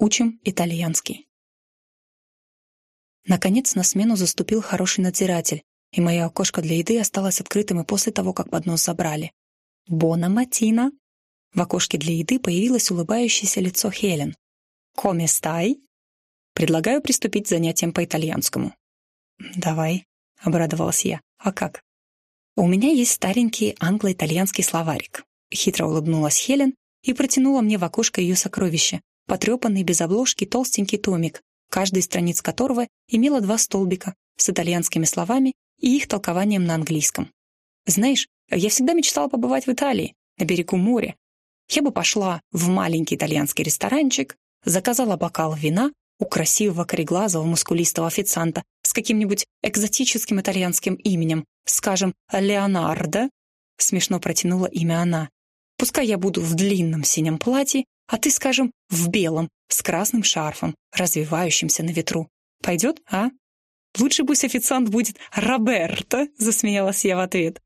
Учим итальянский. Наконец на смену заступил хороший надзиратель, и мое окошко для еды осталось открытым и после того, как поднос забрали. «Бона Матина!» В окошке для еды появилось улыбающееся лицо Хелен. «Коме стай?» «Предлагаю приступить к занятиям по итальянскому». «Давай», — обрадовалась я. «А как?» «У меня есть старенький англо-итальянский словарик», — хитро улыбнулась Хелен и протянула мне в окошко ее сокровище, потрепанный без обложки толстенький томик, каждая из страниц которого имела два столбика с итальянскими словами и их толкованием на английском. Знаешь, я всегда мечтала побывать в Италии, на берегу моря. Я бы пошла в маленький итальянский ресторанчик, заказала бокал вина у красивого кореглазого мускулистого официанта с каким-нибудь экзотическим итальянским именем, скажем, Леонардо, смешно протянула имя она. Пускай я буду в длинном синем платье а ты, скажем, в белом, с красным шарфом, развивающимся на ветру. Пойдет, а? Лучше пусть официант будет Роберто, засмеялась я в ответ.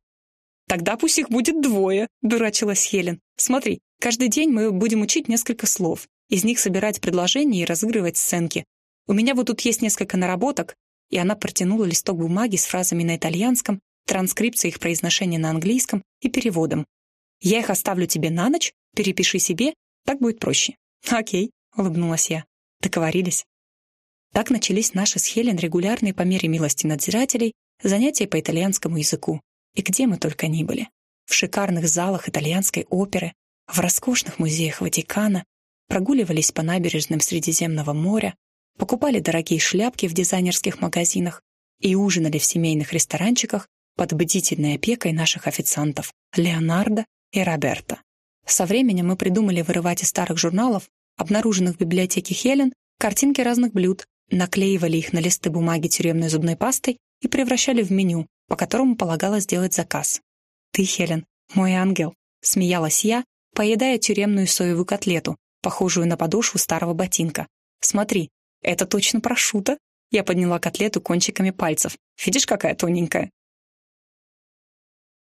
Тогда пусть их будет двое, дурачилась Хелен. Смотри, каждый день мы будем учить несколько слов, из них собирать предложения и разыгрывать сценки. У меня вот тут есть несколько наработок, и она протянула листок бумаги с фразами на итальянском, транскрипцией их произношения на английском и переводом. Я их оставлю тебе на ночь, перепиши себе так будет проще. Окей, улыбнулась я. Договорились. Так начались наши с Хелен регулярные по мере милости надзирателей занятия по итальянскому языку. И где мы только ни были. В шикарных залах итальянской оперы, в роскошных музеях Ватикана, прогуливались по набережным Средиземного моря, покупали дорогие шляпки в дизайнерских магазинах и ужинали в семейных ресторанчиках под бдительной опекой наших официантов Леонардо и Роберто. Со временем мы придумали вырывать из старых журналов, обнаруженных в библиотеке Хелен, картинки разных блюд, наклеивали их на листы бумаги тюремной зубной пастой и превращали в меню, по которому полагалось сделать заказ. «Ты, Хелен, мой ангел», — смеялась я, поедая тюремную соевую котлету, похожую на подошву старого ботинка. «Смотри, это точно прошута?» Я подняла котлету кончиками пальцев. «Видишь, какая тоненькая?»